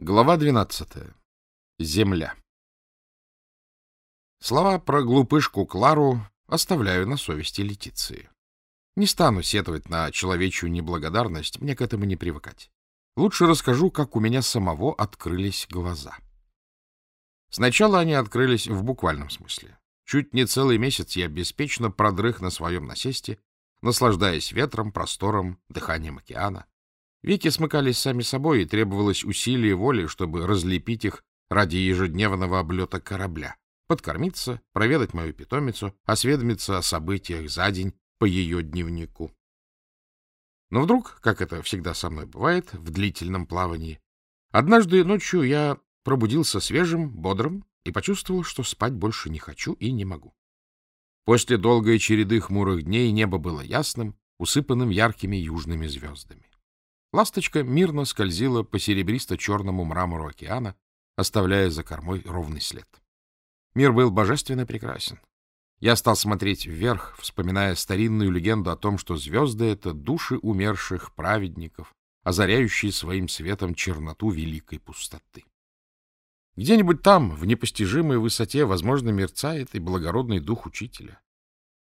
Глава 12. Земля. Слова про глупышку Клару оставляю на совести Летиции. Не стану сетовать на человечью неблагодарность, мне к этому не привыкать. Лучше расскажу, как у меня самого открылись глаза. Сначала они открылись в буквальном смысле. Чуть не целый месяц я беспечно продрых на своем насесте, наслаждаясь ветром, простором, дыханием океана. Веки смыкались сами собой, и требовалось усилие воли, чтобы разлепить их ради ежедневного облета корабля, подкормиться, проведать мою питомицу, осведомиться о событиях за день по ее дневнику. Но вдруг, как это всегда со мной бывает в длительном плавании, однажды ночью я пробудился свежим, бодрым и почувствовал, что спать больше не хочу и не могу. После долгой череды хмурых дней небо было ясным, усыпанным яркими южными звездами. Ласточка мирно скользила по серебристо-черному мрамору океана, оставляя за кормой ровный след. Мир был божественно прекрасен. Я стал смотреть вверх, вспоминая старинную легенду о том, что звезды — это души умерших праведников, озаряющие своим светом черноту великой пустоты. Где-нибудь там, в непостижимой высоте, возможно, мерцает и благородный дух учителя.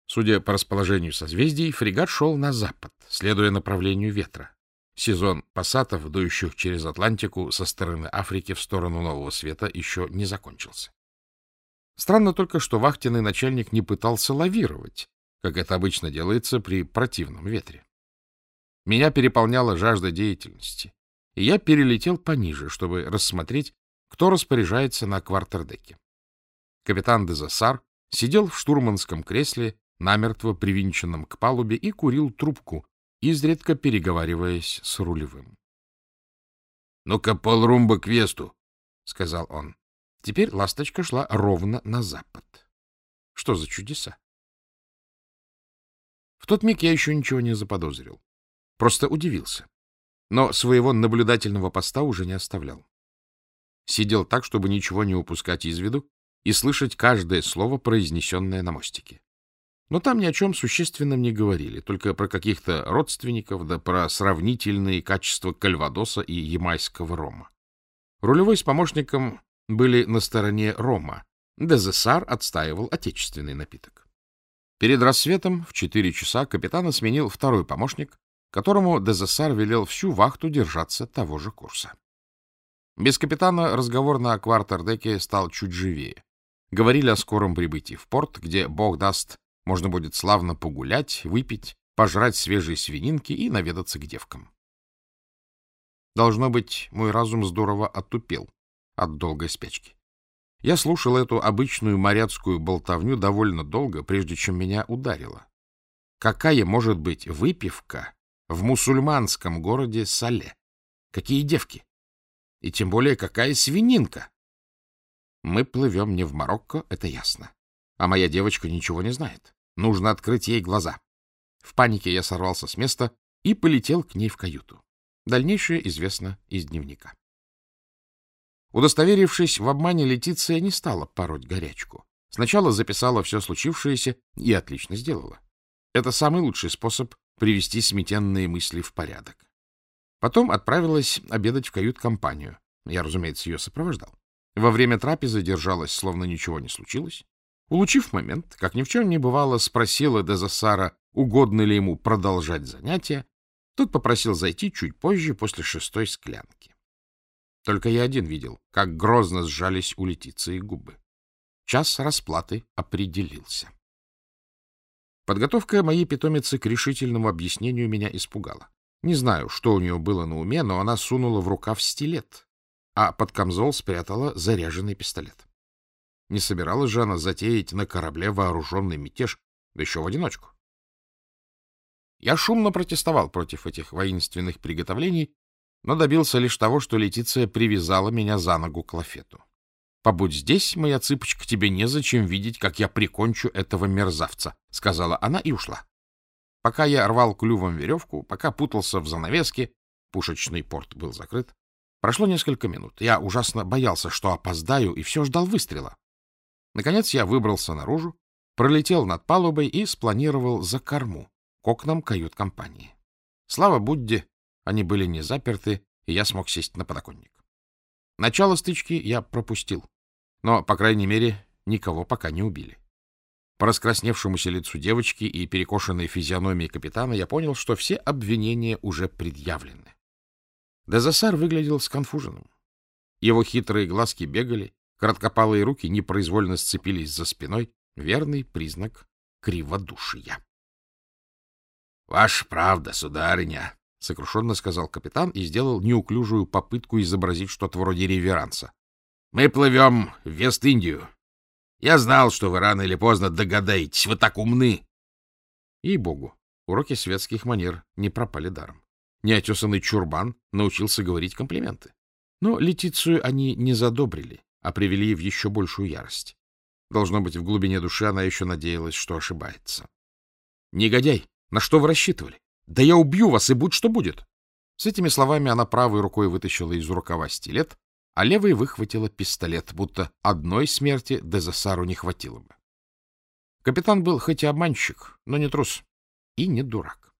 Судя по расположению созвездий, фрегат шел на запад, следуя направлению ветра. Сезон пассатов, дующих через Атлантику со стороны Африки в сторону Нового Света, еще не закончился. Странно только, что вахтенный начальник не пытался лавировать, как это обычно делается при противном ветре. Меня переполняла жажда деятельности, и я перелетел пониже, чтобы рассмотреть, кто распоряжается на квартердеке. Капитан Дезассар сидел в штурманском кресле, намертво привинченном к палубе, и курил трубку, изредка переговариваясь с рулевым. — Ну-ка, полрумба к весту, — сказал он. Теперь ласточка шла ровно на запад. Что за чудеса? В тот миг я еще ничего не заподозрил. Просто удивился. Но своего наблюдательного поста уже не оставлял. Сидел так, чтобы ничего не упускать из виду и слышать каждое слово, произнесенное на мостике. Но там ни о чем существенном не говорили, только про каких-то родственников, да про сравнительные качества кальвадоса и ямайского рома. Рулевой с помощником были на стороне рома. Дезессар отстаивал отечественный напиток. Перед рассветом в четыре часа капитана сменил второй помощник, которому Дезессар велел всю вахту держаться того же курса. Без капитана разговор на квартердеке стал чуть живее. Говорили о скором прибытии в порт, где, бог даст, можно будет славно погулять, выпить, пожрать свежие свининки и наведаться к девкам. Должно быть, мой разум здорово оттупел от долгой спячки. Я слушал эту обычную моряцкую болтовню довольно долго, прежде чем меня ударило. Какая может быть выпивка в мусульманском городе Сале? Какие девки? И тем более, какая свининка? Мы плывем не в Марокко, это ясно. А моя девочка ничего не знает. Нужно открыть ей глаза. В панике я сорвался с места и полетел к ней в каюту. Дальнейшее известно из дневника. Удостоверившись в обмане, Летиция не стала пороть горячку. Сначала записала все случившееся и отлично сделала. Это самый лучший способ привести сметенные мысли в порядок. Потом отправилась обедать в кают-компанию. Я, разумеется, ее сопровождал. Во время трапезы держалась, словно ничего не случилось. Улучив момент, как ни в чем не бывало, спросила Дезасара, угодно ли ему продолжать занятия. Тот попросил зайти чуть позже, после шестой склянки. Только я один видел, как грозно сжались у Летиции губы. Час расплаты определился. Подготовка моей питомицы к решительному объяснению меня испугала. Не знаю, что у нее было на уме, но она сунула в рукав стилет, а под камзол спрятала заряженный пистолет. Не собиралась же она затеять на корабле вооруженный мятеж, да еще в одиночку. Я шумно протестовал против этих воинственных приготовлений, но добился лишь того, что Летиция привязала меня за ногу к лафету. «Побудь здесь, моя цыпочка, тебе незачем видеть, как я прикончу этого мерзавца», — сказала она и ушла. Пока я рвал клювом веревку, пока путался в занавеске, пушечный порт был закрыт, прошло несколько минут. Я ужасно боялся, что опоздаю, и все ждал выстрела. Наконец я выбрался наружу, пролетел над палубой и спланировал за корму, к окнам кают-компании. Слава Будде, они были не заперты, и я смог сесть на подоконник. Начало стычки я пропустил, но, по крайней мере, никого пока не убили. По раскрасневшемуся лицу девочки и перекошенной физиономии капитана я понял, что все обвинения уже предъявлены. Дезасар выглядел сконфуженным. Его хитрые глазки бегали, короткопалые руки непроизвольно сцепились за спиной, верный признак криводушия. — Ваша правда, сударыня, — сокрушенно сказал капитан и сделал неуклюжую попытку изобразить что-то вроде реверанса. — Мы плывем в Вест-Индию. Я знал, что вы рано или поздно догадаетесь. Вы так умны. И богу уроки светских манер не пропали даром. Неотесанный чурбан научился говорить комплименты. Но Летицию они не задобрили, а привели в еще большую ярость. Должно быть, в глубине души она еще надеялась, что ошибается. — Негодяй! На что вы рассчитывали? Да я убью вас, и будь что будет! С этими словами она правой рукой вытащила из рукава стилет а левой выхватила пистолет, будто одной смерти Дезасару не хватило бы. Капитан был хоть и обманщик, но не трус и не дурак.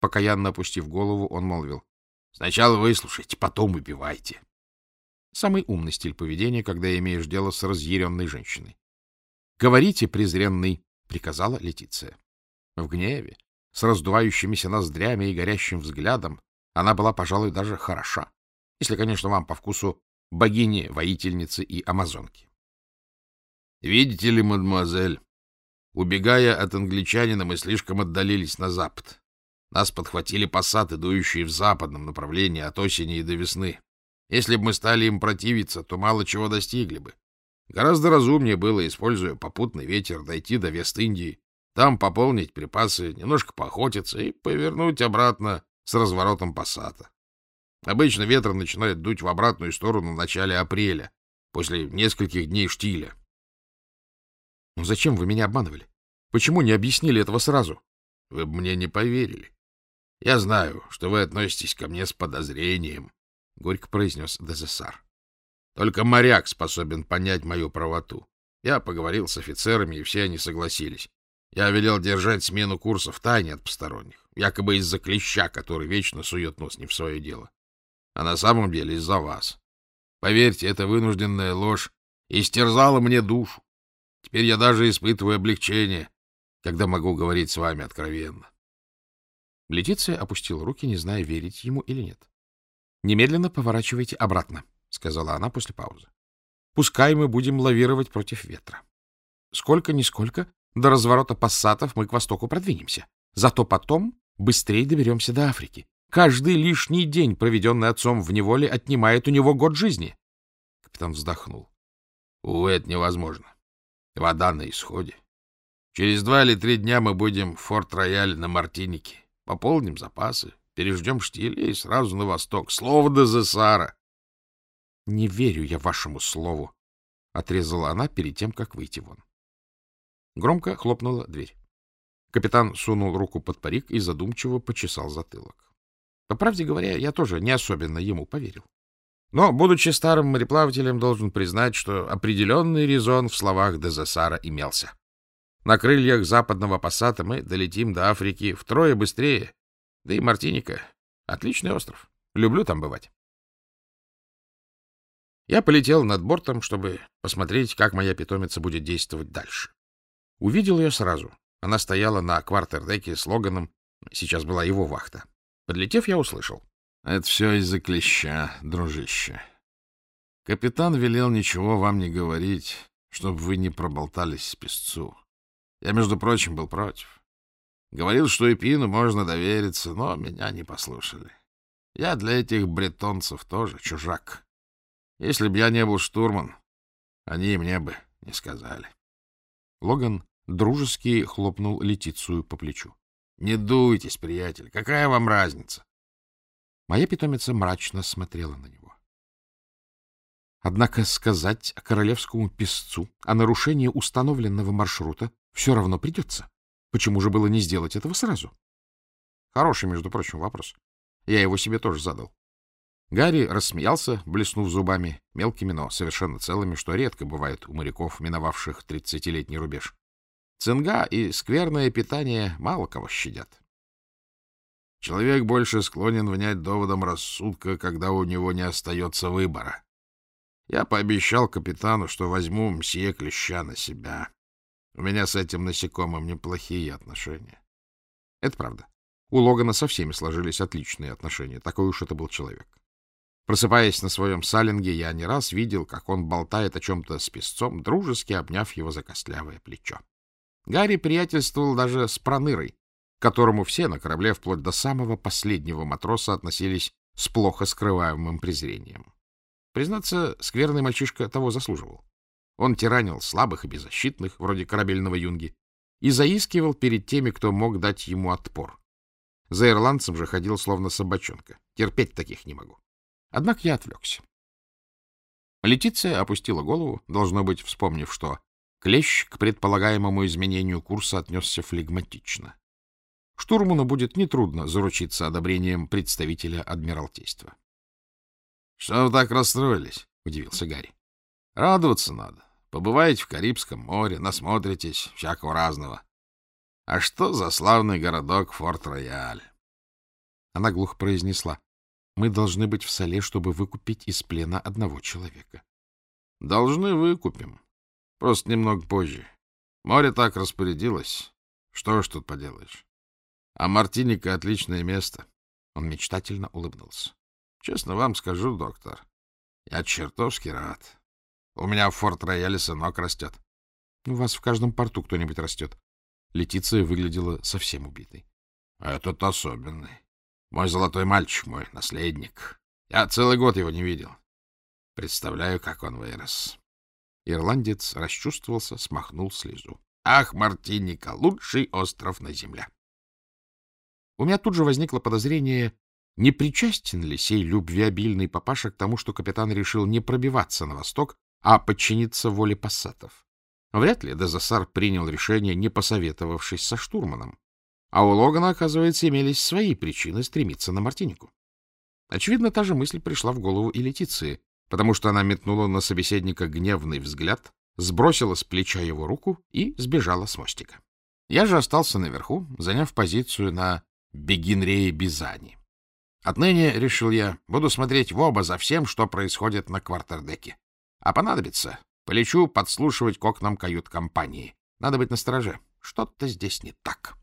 Покаянно опустив голову, он молвил. — Сначала выслушайте, потом убивайте. Самый умный стиль поведения, когда имеешь дело с разъяренной женщиной. — Говорите, презренный, — приказала Летиция. В гневе, с раздувающимися ноздрями и горящим взглядом, она была, пожалуй, даже хороша, если, конечно, вам по вкусу богини, воительницы и амазонки. Видите ли, мадемуазель, убегая от англичанина, мы слишком отдалились на запад. Нас подхватили пассаты, дующие в западном направлении от осени и до весны. Если бы мы стали им противиться, то мало чего достигли бы. Гораздо разумнее было, используя попутный ветер, дойти до Вест-Индии, там пополнить припасы, немножко поохотиться и повернуть обратно с разворотом пассата. Обычно ветер начинает дуть в обратную сторону в начале апреля, после нескольких дней штиля. — Ну зачем вы меня обманывали? Почему не объяснили этого сразу? — Вы бы мне не поверили. Я знаю, что вы относитесь ко мне с подозрением, — горько произнес Дезессар. Только моряк способен понять мою правоту. Я поговорил с офицерами, и все они согласились. Я велел держать смену курса в тайне от посторонних, якобы из-за клеща, который вечно сует нос не в свое дело а на самом деле из-за вас. Поверьте, это вынужденная ложь истерзала мне душу. Теперь я даже испытываю облегчение, когда могу говорить с вами откровенно. Летиция опустила руки, не зная, верить ему или нет. — Немедленно поворачивайте обратно, — сказала она после паузы. — Пускай мы будем лавировать против ветра. Сколько-нисколько до разворота пассатов мы к востоку продвинемся. Зато потом быстрее доберемся до Африки. Каждый лишний день, проведенный отцом в неволе, отнимает у него год жизни. Капитан вздохнул. Увы, это невозможно. Вода на исходе. Через два или три дня мы будем в Форт-Рояль на Мартинике. Пополним запасы, переждем штиль и сразу на восток. Слово до Зесара. — Не верю я вашему слову, — отрезала она перед тем, как выйти вон. Громко хлопнула дверь. Капитан сунул руку под парик и задумчиво почесал затылок. По правде говоря, я тоже не особенно ему поверил. Но, будучи старым мореплавателем, должен признать, что определенный резон в словах Дезессара имелся. На крыльях западного пассата мы долетим до Африки втрое быстрее. Да и Мартиника — отличный остров. Люблю там бывать. Я полетел над бортом, чтобы посмотреть, как моя питомица будет действовать дальше. Увидел ее сразу. Она стояла на квартердеке с Логаном. Сейчас была его вахта. Подлетев, я услышал. — Это все из-за клеща, дружище. Капитан велел ничего вам не говорить, чтобы вы не проболтались с песцу. Я, между прочим, был против. Говорил, что Эпину можно довериться, но меня не послушали. Я для этих бретонцев тоже чужак. Если б я не был штурман, они мне бы не сказали. Логан дружески хлопнул Летицию по плечу. Не дуйтесь, приятель. Какая вам разница? Моя питомица мрачно смотрела на него. Однако сказать королевскому песцу о нарушении установленного маршрута все равно придется. Почему же было не сделать этого сразу? Хороший, между прочим, вопрос. Я его себе тоже задал. Гарри рассмеялся, блеснув зубами, мелкими, но совершенно целыми, что редко бывает у моряков, миновавших тридцатилетний рубеж. Цинга и скверное питание мало кого щадят. Человек больше склонен внять доводом рассудка, когда у него не остается выбора. Я пообещал капитану, что возьму мсье Клеща на себя. У меня с этим насекомым неплохие отношения. Это правда. У Логана со всеми сложились отличные отношения. Такой уж это был человек. Просыпаясь на своем салинге, я не раз видел, как он болтает о чем-то с песцом, дружески обняв его за костлявое плечо. Гарри приятельствовал даже с Пронырой, которому все на корабле вплоть до самого последнего матроса относились с плохо скрываемым презрением. Признаться, скверный мальчишка того заслуживал. Он тиранил слабых и беззащитных, вроде корабельного юнги, и заискивал перед теми, кто мог дать ему отпор. За ирландцем же ходил словно собачонка. Терпеть таких не могу. Однако я отвлекся. Летиция опустила голову, должно быть, вспомнив, что Клещ к предполагаемому изменению курса отнесся флегматично. Штурману будет нетрудно заручиться одобрением представителя Адмиралтейства. — Что вы так расстроились? — удивился Гарри. — Радоваться надо. Побываете в Карибском море, насмотритесь всякого разного. А что за славный городок Форт-Рояль? Она глухо произнесла. Мы должны быть в соле, чтобы выкупить из плена одного человека. — Должны выкупим. Просто немного позже. Море так распорядилось. Что ж тут поделаешь? А Мартиника — отличное место. Он мечтательно улыбнулся. Честно вам скажу, доктор, я чертовски рад. У меня в Форт-Рояле сынок растет. У вас в каждом порту кто-нибудь растет. Летиция выглядела совсем убитой. Этот особенный. Мой золотой мальчик, мой наследник. Я целый год его не видел. Представляю, как он вырос. Ирландец расчувствовался, смахнул слезу. Ах, Мартиника, лучший остров на земле! У меня тут же возникло подозрение, не причастен ли сей любвеобильный папаша к тому, что капитан решил не пробиваться на восток, а подчиниться воле пассатов. Вряд ли Дезасар принял решение, не посоветовавшись со штурманом. А у Логана, оказывается, имелись свои причины стремиться на Мартинику. Очевидно, та же мысль пришла в голову и Летиции, потому что она метнула на собеседника гневный взгляд, сбросила с плеча его руку и сбежала с мостика. Я же остался наверху, заняв позицию на Бегинрее Бизани. Отныне, решил я, буду смотреть в оба за всем, что происходит на квартердеке. А понадобится, полечу подслушивать к окнам кают-компании. Надо быть настороже. Что-то здесь не так.